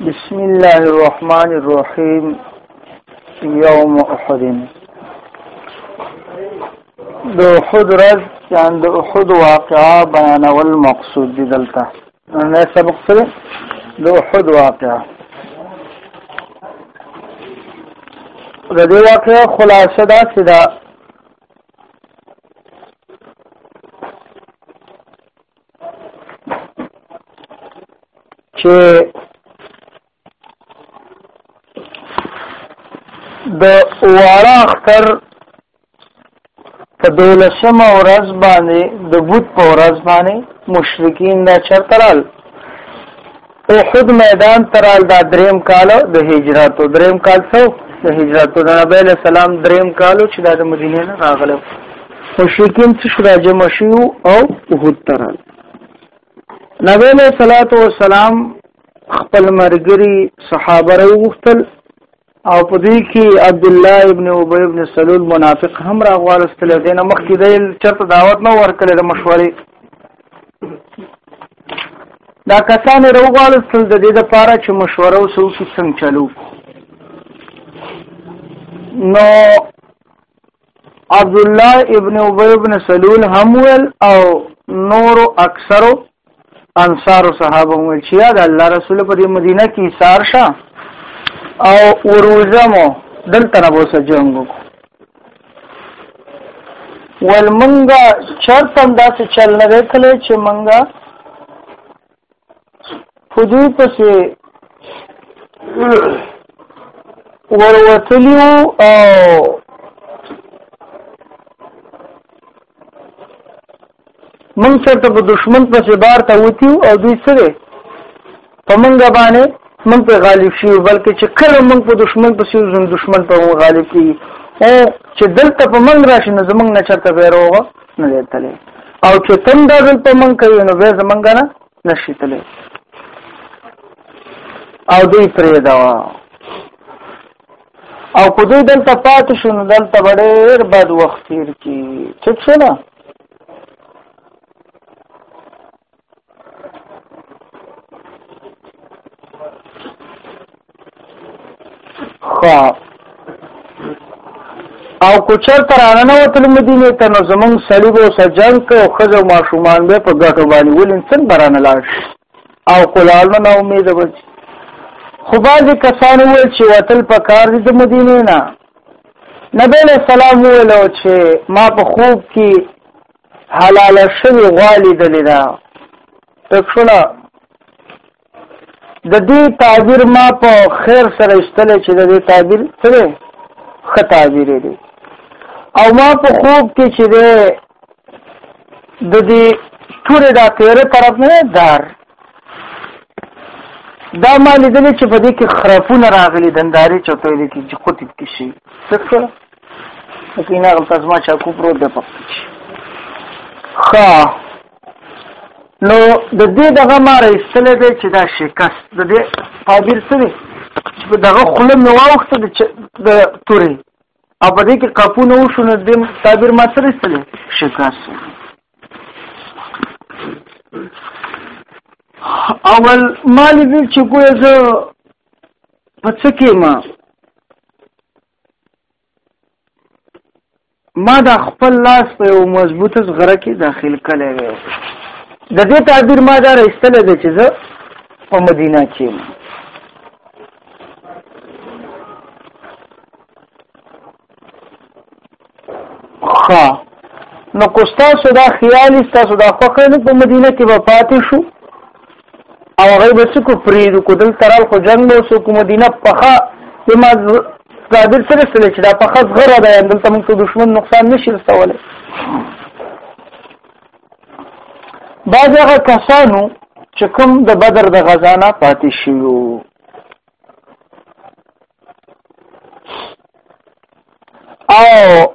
بسم الله الرحمن الرحيم يوم احد د احد رز یان د احد واقعا بیانول مقصود دي دلته نه سبق سره د احد واقعا د دې واقعا خلاصه دا چې دا چې د واړه اختر په دولسمه ورځ باندې د بوت په ورځ باندې مشرکین دا چرترال احد میدان ته رال دا دریم کال د هجرت او دریم کال څو د هجرت د نبی له سلام دریم کالو چې د مدینه نه راغله مشرکین څه شو راځي مشیو او وحود تران نبی له صلوات و سلام خپل مرګري صحابه راوغتل او په دې کې عبد الله ابن ابي ابن سلول منافق هم راغوالستل دي نه مخکې د چرته دعوت نه ورکړي د مشورې دا کسان راغوالستل د دې لپاره چې مشوره او سوچ څنګه چلو نو عبد الله ابن ابي ابن سلول هم ول او نور اکثرو انصار صحابه ول چې یاد الله رسول په دې مدینه کې ایثار شه او وروزمو دلته نه بوسه جنگ وکړو ول منګه چرته داسې چل نه کړي چې منګه په دوی پسې وروتلی او موږ چېرته په دشمن پسې بار ته وتیو او دوی سره په موږ باندې موږ په غالب شي بلکې چې کله موږ په دشمن پسې زم دشمن په غالب کیږي او چې دلته په موږ راشي نو زموږ نه چېرته بیروغه نه دی تللی او چې تم دا ځل په موږ کوي نو بیا زمونږ نه نشي تللی او دوی پرېږده او که دوی دلته پاتې شو نو دلته به ډېر بد وخت تېر کړي ټیک شو نه خو او کوچر تر اننه وتل مدینه ته نو زمون صلیب او سجن کو خزو ماشومان به په ګټو باندې ولین څنګه برانه لاړ او کولالو نه امید وځي خو باز کسان ویل چې وتل په کار دي د مدینه نه نبی له سلام ویلو چې ما په خوب کې حلال شوی غوا لیدلې ده تکشونه د دې تعبیر ما په خیر سره اشتله چې د دې تعبیر سره خه تعبیر دی او ما په خوب کې چې ده د دې تورې دا تیرې طرف نه دار دا ما لیدلې چې په دې کې خرافونه راغلي دنداري چوتې دي چې خطیب کې شي څه سکینه غلطه زما چاکو پروت ده په ښه نو د دې دغه ما راستلې دی چې دا شکست د دې تعبیر څه دی چې په دغه خوله مې واوښته د تورې او په دې کې قاپونه وشو نو دې تعبیر ما څه راستلې شکست اول مالې دې چې ګویا زه په څه کې ما ما دا خپل لاس په یو مضبوط غره کې داخل کړی و د دې تعبیر ما دا راستل دی چې زه په مدینه کې ها نو کو تاسو دا خیال تاسو دا خوخه نو په مدینه کې به پاتې شو او هغه به څه کو فرید کو دل ترال خو جنگ مو سو کو مدینه پخا یما قادر سره سره چې دا پخا غره ده دل تم څه دشمن نقصان نشي رسوله بعض هغه کسانو چې کوم د بدر د غزانه پاتې شوو او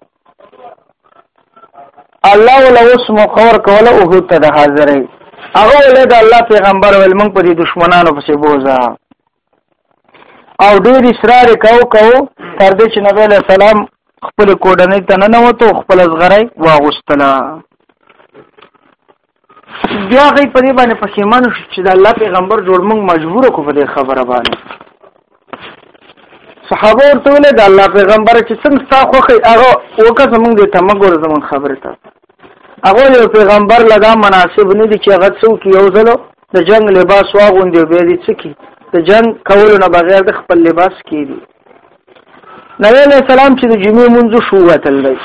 الله ولا اوس مخور کوله او هو ته د حاضرې هغه له د الله پیغمبر ول موږ په دې دشمنانو پسې بوزا او ډیر اصرار کاو کاو تر دې چې نبی له سلام خپل کوډنې ته نه نوته خپل زغرای واغستله بیا غي په دې باندې پښیمان شو چې د الله پیغمبر جوړ موږ مجبور کو په دې خبره باندې صحابه ورته ویل د الله پیغمبر چې څنګه تا خوخي هغه وکه زمونږ دې ته مګور زمونږ خبره ته هغه یو پیغمبر لدا مناسب نه دي چې هغه څوک یو ځلو د جنگ لباس واغوندي به دې څکی د جنگ کولو نه بغیر د خپل لباس کیږي نبی علیہ السلام چې د جمعې منځ شو وتل دی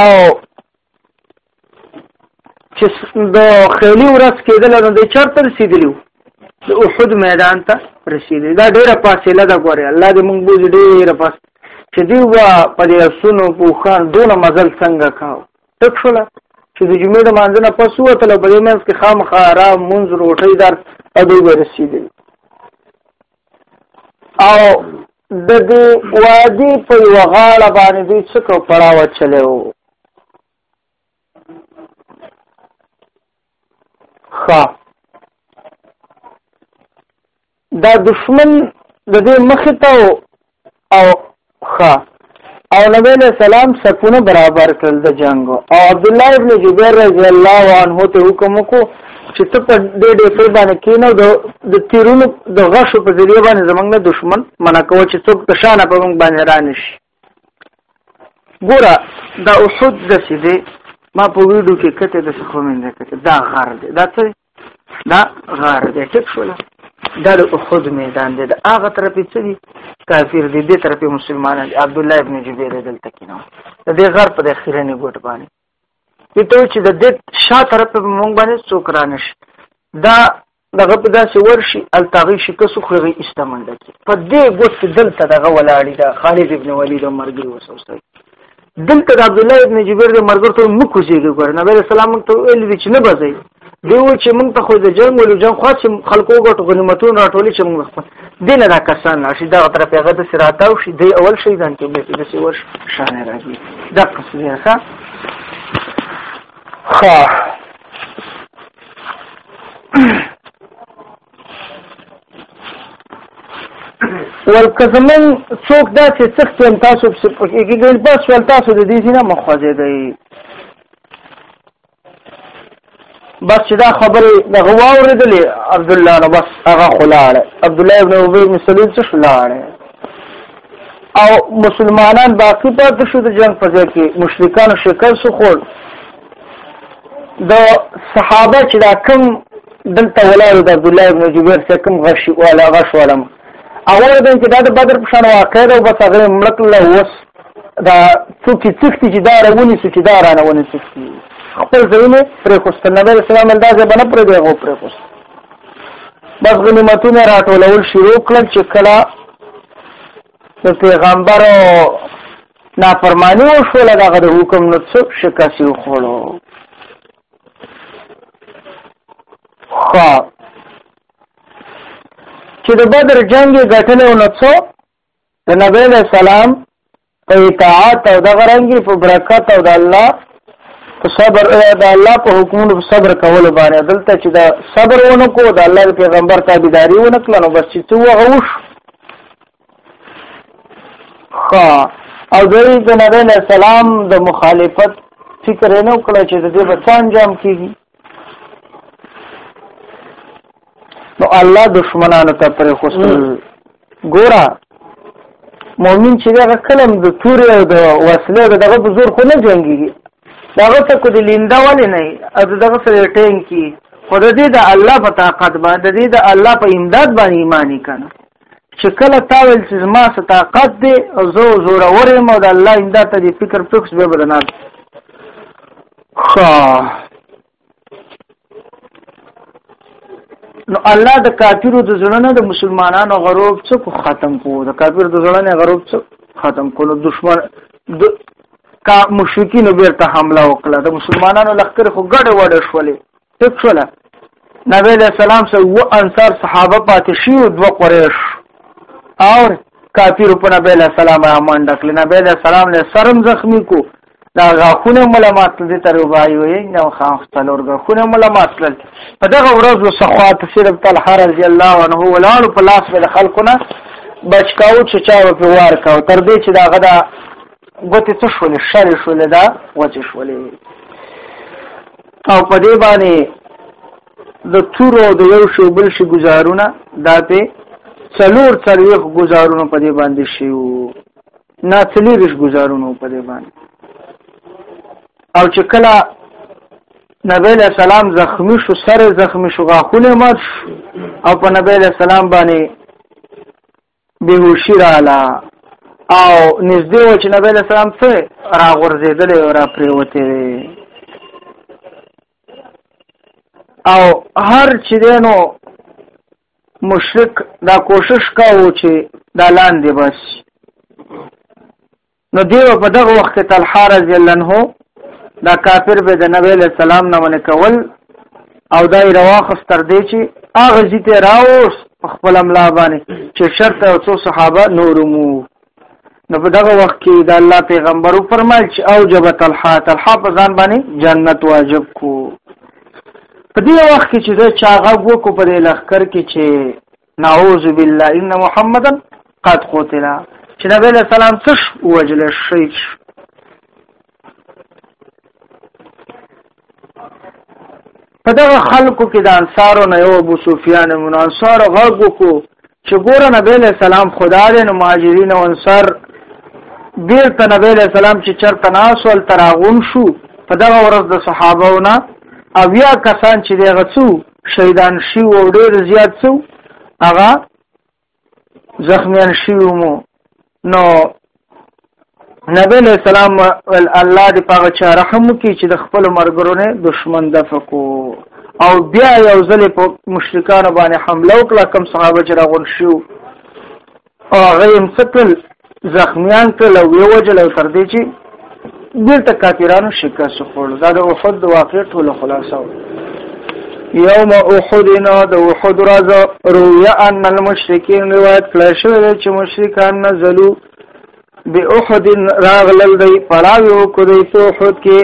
او چې د خېلي ورځ کېدل نو د چرته رسیدلی د احد میدان ته رسیدلی دا ډیره فاصله ده ګوره الله دې موږ بوج ډیره فاصله چې دی وا په دې سونو په خان دون مزل څنګه کاو تک شول چې د جمعې د مانځنه پس وته له بلې مې کې خامخا را منځ روټي دار ادو ورسیدلی او د دې وادي په یو غاړه باندې دوی څه کو پړاو چلو خا دا دشمن د دې مخ ته او خا او نبی له سلام سکونه برابر کړل د جنگ او عبد الله ابن جبیر رضی الله عنه ته حکم وکړو چې ته په دې دې په باندې کینو د د تیرونو د غشو په ذریعہ باندې زمنګ نه دشمن منع کوو چې څوک د شان په موږ باندې رانه شي ګوره دا احد د سیده ما په ویډیو کې کته د څه کومنده کته دا غر دی دا څه دا غار دی ټیک شول دا د احد میدان دی دا هغه طرفې څه دي کافر دي دې طرفې مسلمانان دي عبد الله ابن جبیر دلته کې نو د دې غار په اخیرنې ګوټ باندې ته چې د دې شا طرف په مونږ باندې څوک رانش دا دغه په داسې ورشي التاغي شي کسو خوري استمنده کې په دې ګوت دلته دغه ولاړی دا خالد ابن ولید مرګي وسوسه دلته د عبد الله ابن جبیر د مرګ ته موږ کوزیږو ګور نبی رسول الله موږ ته ویل دي چې نه بځي دی و چې موږ ته خو د جنگ ولو جنگ خو چې خلکو غټ غنیمتونه راټول چې موږ خپل دین را کسان راشي دا تر په غد سراته او شي دی اول شي ځان کې به د سی ور شان راځي دا قصدیه ښه خا ولکه زمون څوک دا چې څخ تم تاسو په پکې کې ګل بس ول تاسو د دې نه مخوځي دی بس چې دا خبره د غواورې دلې عبد الله نو بس هغه خلاړه عبد الله ابن ابي بن سلول څه خلاړه او مسلمانان باقی پاتې شو د جنگ په ځای کې مشرکان شکل سو خور د صحابه چې دا کم دلته ولاړ د عبد الله بن جبیر څخه کم غش ولا غش ولم هغه د چې دا د بدر په شان واقع ده او بس هغه ملک له وس دا څوک څختی چې دا راونی سو چې دا رانه ونی سختی خپل ځینې پر خوست نبی رسول الله دا ځبن پر دی غو پر خوست بس غنیمتونه راټولول شروع کړل چې کله د پیغمبر نافرمانی وشول دغه د حکم نو څوک شکست وخوړو خو چې د بدر جنگ غټنه نو څوک د نبی له سلام په اطاعت او د غرنګي په برکت او د الله په صبر د الله په حکمونو په صبر کول باندې دلته چې دا صبر ونکو د الله پیغمبر تابعداري ونکړه نو بس چې تو وغوښ خا او دوی د نبی له سلام د مخالفت فکر نه وکړ چې د دې بچان جام کیږي نو الله دشمنانو ته پر خوستل ګورا مؤمن چې دا کلم د تور او د وسله دغه بزرګ خو نه جنگيږي داغه ته کو د لیندا ولې نه او دغه سره ټینګ کی خود دې د الله په طاقت باندې دې د الله په امداد باندې ایمانی کنه چې کله تا ویل چې زما څه طاقت دی او زه زورور یم او د الله امداد ته دې فکر پکښ به بدنه خا نو الله د کافرو د زړونو د مسلمانانو غروب څخه ختم کو د کافر د زړونو غروب څخه ختم کو نو دشمن د کا مشرکین بیرته حمله وکړه د مسلمانانو لخر خو ګډه وډه شولې ټیک شوله نبی علیہ السلام سره و انصار صحابه پاتې شي او دوه قریش او کافر په نبی علیہ السلام را منډه کړل نبی علیہ السلام له سرم زخمی کو دا غاخونه ملامت دي تر وای وي نو خان څلور غاخونه ملامت کړل په دغه ورځ وسخوات صرف طلحه رضی الله عنه ولاړ په لاس ول خلقنا بچکاو چې چا په وار کاو تر دې چې دا غدا ګوتې څه شولې شرې شولې دا وچې شولې او په دې باندې د تورو د یو شو بل شي گزارونه دا په څلور څلويخ گزارونه په دې باندې شیو نا څلويخ گزارونه په دې باندې او چې کله نبی له سلام زخمی شو سره زخمی شو غاخونه مات او په نبی له سلام باندې بهوشي رااله او نږدې و چې نبی له سلام څه راغورځېدلی او را پرېوتی دی او هر چې دی نو مشرک دا کوشش کاوه چې دا لاندې بس نو دیو په دغه وخت کې طلحه رضی الله عنه دا کافر به د نبی له سلام نه من کول او دای رواخص تر دی چې اغه زیته راوس خپل املا باندې چې شرط او څو صحابه نورمو نو په دغه وخت کې د الله پیغمبر فرمایل چې او جب طلحه طلحه په ځان باندې جنت واجب کو په دې وخت کې چې دا چاغه وکړو په لخر کې چې نعوذ بالله ان محمدا قد قتل چې نبی له سلام څخه وجل شهید شو په دغه خلکو کې د انصارو نه یو ابو سفیان من انصار غږ وکړو چې ګوره نبی له سلام خدا دې نو مهاجرین او انصار بیرته نبی له سلام چې چرته ناسول تراغون شو په دغه ورځ د صحابهونه او یا کسان چې دغه څو شهیدان شي او ډیر زیات سو هغه زخمیان شي مو نو نبی له سلام ول الله دې پاغه چا رحم وکي چې د خپل مرګرو نه دشمن دفقو او بیا یو ځل په مشرکان باندې حمله وکړه کم صحابه چې راغون شو او هغه یې څه کړل زخمیان کړل او ویې وژل او تر دې چې بیرته کافرانو شکست وخوړل دا د احد د واقع ټوله خلاصه وه یوم احدنا د احد راز رویا ان المشرکین روایت کړی شوی چې مشرکان نزلو به احد راغلل دی پړاوی وکړی په احد کې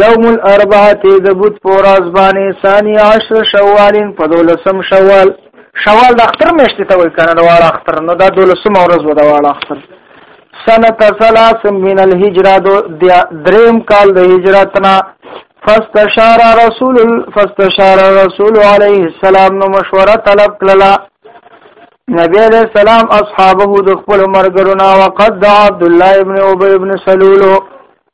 یوم الاربعه د بوت پوراز باندې ثانی 10 شوال په دولسم شوال شوال د اختر میشته ته وای کنه د واړه اختر نو دا دولسم ورځ و د واړه اختر سنت ثلاث من الهجره دریم کال د هجرتنا فاستشار رسول فاستشار رسول علیه السلام نو مشوره طلب کړله نبی علیہ السلام اصحابه د خپل مرګرونه وقد عبد الله ابن ابي ابن سلول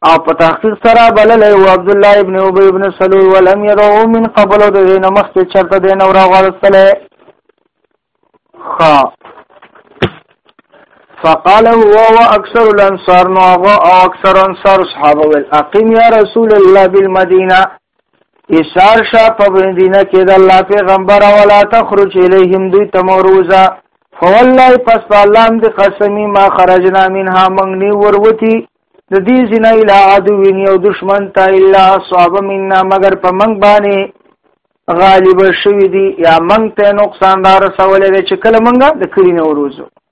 او په تحقیق سره بلل او عبد الله ابن ابي ابن سلول ولم يروا من قبل د دین مخ چې چرته دین اور غړسله خا فقال هو واكثر الانصار نو او اکثر انصار اصحابه اقيم يا رسول الله بالمدينه اشار شا په مدینه کې د الله پیغمبر ولا تخرج الیهم دوی تمروزا فوالله پس په الله دې قسمی ما خرجنا منها منغنی وروتی د دې زنا اله عدو یو دشمن ته الا صاب منا مگر په منګ باندې غالب شوی دی یا منګ ته نقصان دار سوالې چې کله منګه د کړی نه وروزو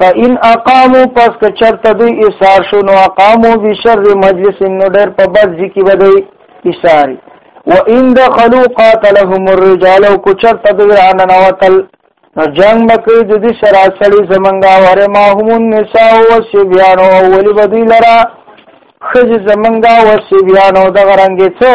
فإن اقامو پس که چرته دوی ایثار شو نو اقامو بشر مجلس نو ډېر په بد ځکه ودی ایثاری وان دخلوا قاتلهم الرجال او که چرته دوی راننوتل نو جنگ بکې د دې سره سړی زمنګا وره ما هم النساء او سبيان او ولي بدی لرا خځ زمنګا او سبيان او د غرنګې څو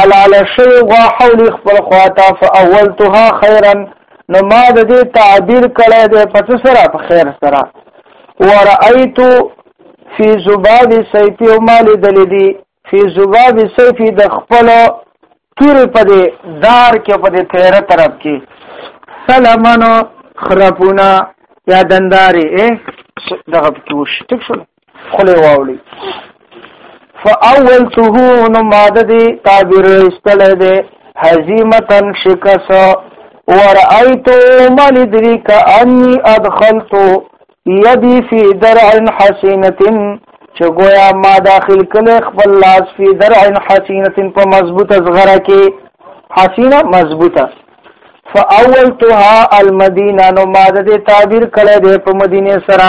علال شوی غوا حولی خپل خواته فاولتها خیرا نو ما د دې تعبیر کړی دی په څه سره په خیر سره ورأیت فی زباب سیفی او ما لیدل دی فی زباب سیفی د خپل تور په دې دار کې په دې تیره طرف کې سلمنو خرپونا یا دندارې دغه پکې وشي ټیک شول خله واولي فاول ته نو ماده دي تعبیر استل دي هزیمتن شکس ورأيت من ادرك اني ادخلت يدي في درع حسينه چې گویا ما داخل کله خپل لاس فی درع حسینه په مضبوطه زغره کې حسینه مضبوطه فاولتها المدینه نو ما د تعبیر کړه د په مدینه سره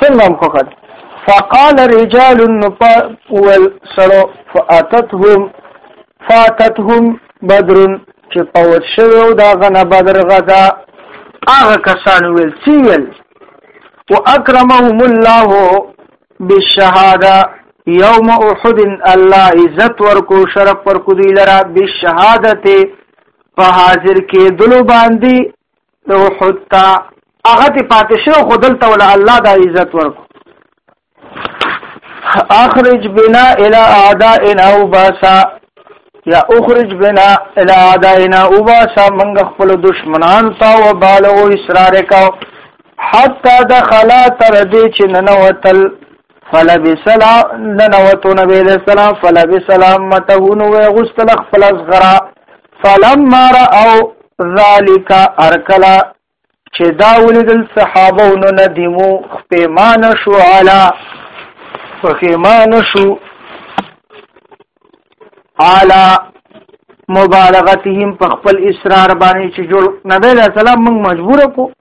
څنګه هم کو کړ فقال رجال نقول سرو فاتتهم فاتتهم بدر چې پوت شوی او دا غنه بدر غدا هغه کسان ویل سی ویل واکرمهم الله بالشهاده یوم احد الله عزت ورکو شرف ورکو دی لرا بالشهادت په حاضر کې دلو باندې د احد تا هغه ته پاتې شو خو دلته ول الله دا عزت ورکو اخرج بنا الى اعدائنا وباسا یا اخرج بنا الى اعدائنا وباسا موږ خپل دشمنان تا وبالو اصرار کاو حتا دخلا تر دې چې ننوتل فلبسلا ننوتو نبی علیہ السلام فلبسلا متهون و غسل خپل صغرا فلما راو ذالک ارکلا چې دا ولیدل صحابه نو ندیمو خپېمان شو علا خپېمان شو علا مبالغتهم په خپل اصرار باندې چې جوړ نبی له سلام موږ مجبور کو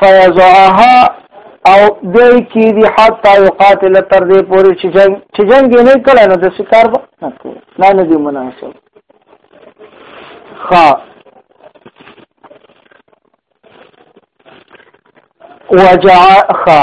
فیضعها او دای کی دی حتا یقاتل تر دې پورې چې جنگ چې جنگ نه کړه نو د شکار به نه کوي نه نه دی مناسب خا وجع خا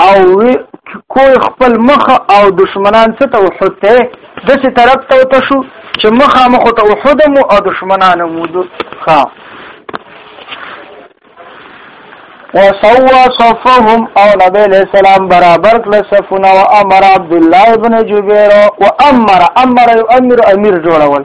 او وی کوی خپل مخ او دشمنان څه ته احد ته د څه طرف ته وته شو چې مخه مخ ته احد مو او دشمنان مو دو ښا وسوا صفهم او نبی علیہ السلام برابر کړ صفونه او امر عبد الله ابن جبیر او امر امر یو امیر امیر جوړول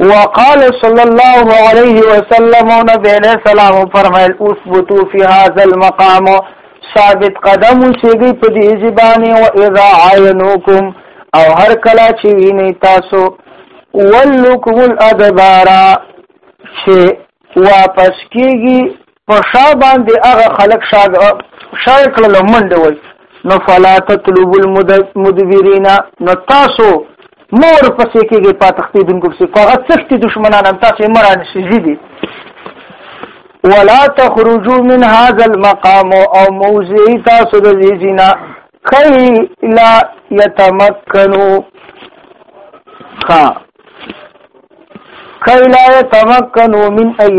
وقال صلی الله علیه وسلم نبی علیہ السلام فرمایل اثبتو فی هذا المقام ثابت قدم شیږي په دې زبانه او اذا عینوکم او هر کلا چې ویني تاسو ولکم الادبارا چې واپس کیږي په شا باندې هغه خلک شاګ شای کړل منډه وای نو فلا تطلب المدبرین نو تاسو مور پسې کېږي په تختیدونکو پسې کوغه تختی دشمنان هم تاسو مران شي دي ولا تخرجوا من هذا المقام او موزي تاسو د دې جنا کای لا يتمكنوا خا کای لا تمکنو من ای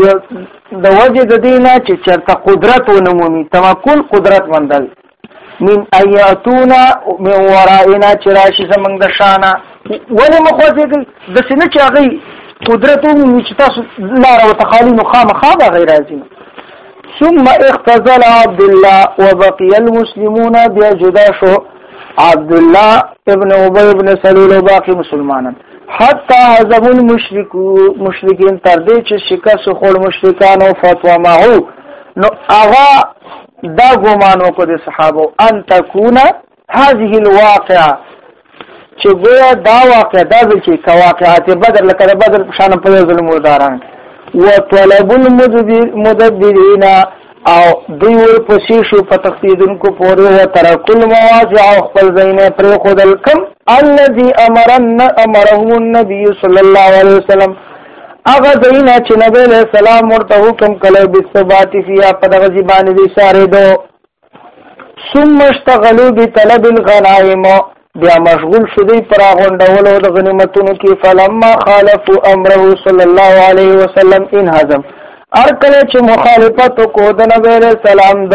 د وجه د دینه چې چرته قدرت ونمومي تمکن قدرت مندل من ایاتونا من ورائنا چې راشي زمنګ د شانه ولې مخوځېږي د سینه چې هغه قدرت ومومي چې تاسو لار او تخالین خامخا به غیر راځي ثم اختزل عبد الله وبقي المسلمون بیا جدا شو عبد الله ابن ابي ابن سلول او باقي مسلمانان حتی عذاب المشرک مشرکین تر دې چې شکست خور مشرکان او فتوا ماهو نو اغا دا ګمان وکړ د صحابه ان تکونه هذه الواقعه چې ګویا دا واقع دا چې کا واقعات بدر لکه بدر شان په ظلم وداران وطلب المدبرین او دوی ورپسې شو په تختیدونکو پورې و ترکل مواضع او خپل ځینې پرې خودل کم الذي امرن امرهم النبي صلی الله علیه وسلم هغه ځینې چې نبی له سلام ورته حکم کړو بالثبات فيها په دغه ځبانه دي ساره دو ثم اشتغلوا بطلب الغنائم بیا مشغول شو دی پر غونډولو د غنیمتونو کې فلما خالف امره صلی الله علیه وسلم ان هضم ار کله چې مخالفت کو د نبی رسول سلام د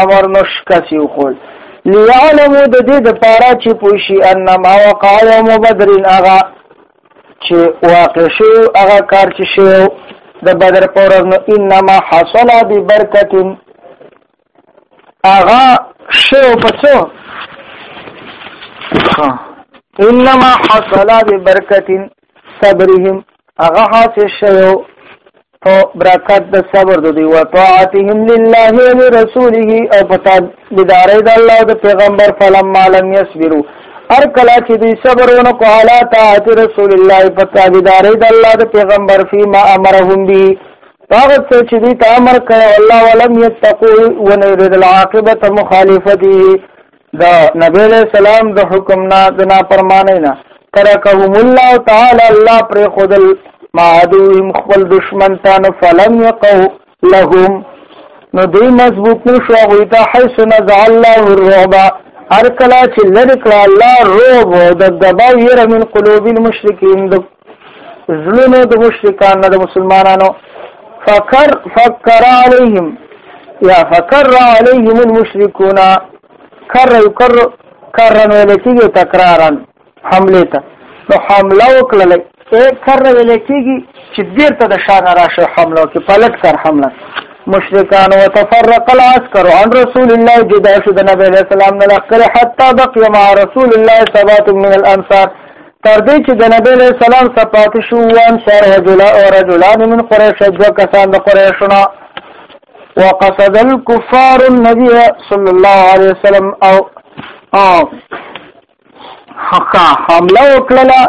امر نشکسی خو ليعلموا د دې د پاره چې پوښي ان ما وقع يوم بدر اغا چې واقع شو اغا کار چې شو د بدر پر نو انما حصل ببرکتن هغه شی او پڅو انما حصل ببرکت صبرهم هغه حاصل شیو په برکت د صبر د دی او طاعتهم لله و رسوله او پتا بدارې د الله او د پیغمبر فلم معلوم یصبرو هر کله چې دوی صبر ونه کوله طاعت رسول الله پتا بدارې د الله د پیغمبر فيما امرهم به هغه څه چې دوی ته امر کړی الله ولم یتقو ونه یریدل عاقبت مخالفته د نبی له سلام د حکم نه د نافرمانی نه ترکهم الله تعالی الله پر خودل ما عدوهم خپل دشمن ته نه فلم یقو لهم نو دوی مضبوط نشو هغوی ته حیث نزع الله الرعب هر کله چې لرې کړه الله روب د دبا یره من قلوب المشرکین د زلونو د مشرکان نه د مسلمانانو فکر فکر علیهم یا فکر علیهم المشرکون کر یکر کرن ویل کېږي تکرارا حمله ته نو حمله وکړل اے کر ویل کېږي چې بیرته د شان راشه حمله کې پلټ کر حمله مشرکان وتفرق العسكر عن رسول الله جدا شو د نبی له سلام نه لخر حتا بقي مع رسول الله ثبات من الانصار تر دې چې د نبی علیه السلام څخه پاتې شو وان سر رجلا او رجلان من قریش دوه کسان د قریشونه وقصد الكفار النبي صلى الله عليه وسلم او او حقا حمله وکړه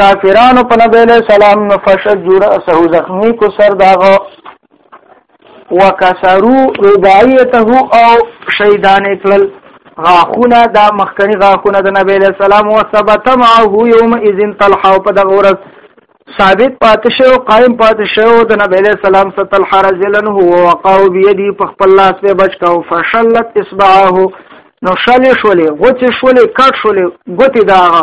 کافرانو په نبی علیہ السلام نفشت جوړه سهو زخمی کو سر داغو وکسرو رباعیته او شیدان کلل غاخونه دا مخکنی غاخونه د نبی له سلام او ثبت معه یوم اذن طلحه په دغه ورځ ثابت پات شو قائم پات شو د نبی له سلام ستل حرزلن هو وقاو بيدي په خپل لاس په بچ کاو فشلت اصبعه نو شل شولې غوڅ شولې کټ شولې غوتی داغه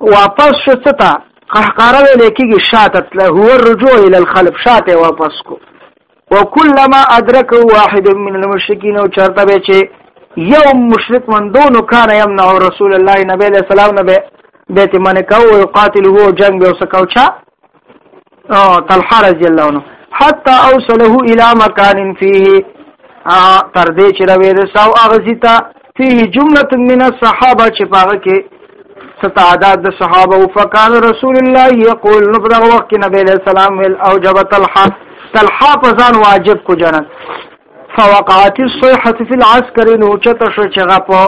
واپس شو څه ته قهقاره ویل کېږي شاته تله هو الرجوع الى الخلف شاته واپس کو وکلما ادرک واحد من المشرکین او چرته به چې یو مشرک مندونو کان یمنع رسول الله نبی له سلام نبی بیت من کو او قاتل هو جنگ به وسکاو چا او طلحه رضی الله عنه حتا اوصله الى مكان فيه تر دې چې روي د ساو اغزيتا فيه جمله من الصحابه چې پاغه کې ستعداد د صحابه او فقال رسول الله يقول نبرغ وقت نبي عليه السلام ويل اوجبت الحق تلحا پزان واجب کو جنت فوقعت الصيحه في العسكر نو چته شو چغه په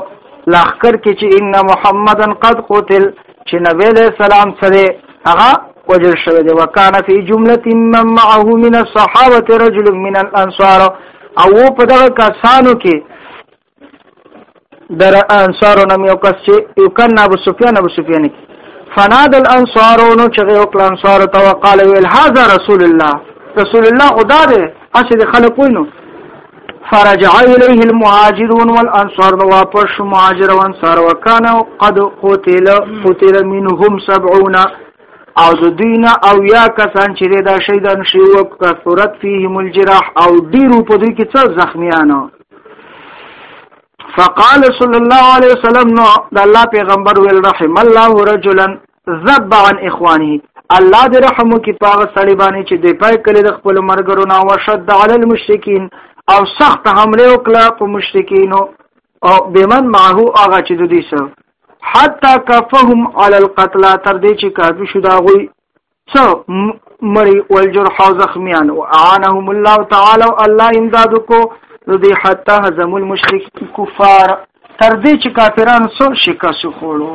لخر کې چې ان محمدن قد قتل چې نبی له سلام سره هغه وجل شوی دی وکانه فی جمله من معه من الصحابه رجل من الانصار او په دغه کسانو کې در انصارو نم یو کس چې یو کن ابو سفیان ابو سفیان کی فناد الانصارو نو چې یو کل انصارو تو قال ویل هاذا رسول الله رسول الله خدا دې اسی د خلکو نو فرجع الیه المهاجرون والانصار نو واپس شو مهاجر او انصار وکانه قد قتل قتل منهم 70 او د دین او یا کسان چې دا شهیدان شي او کثرت فیهم الجراح او ډیرو په دوی کې څه زخمیانو فقال صلی الله علیه وسلم نو د الله پیغمبر ویل رحم الله رجلا ذب عن اخوانه الله دې رحم وکي پاغه سړي باندې چې د پای کله د خپل مرګرو نه وشد علی المشرکین او سخت حمله وکړه په مشرکینو او بمن معه هغه چې دوی سره حتا کفهم علی القتل تر دې چې کافي شو دا غوي څو مړی والجرح او زخمیان او اعانهم الله تعالی او الله امداد کو نو دی حتی هزم المشرک کفار تر دې چې کافران څو شکست خوړو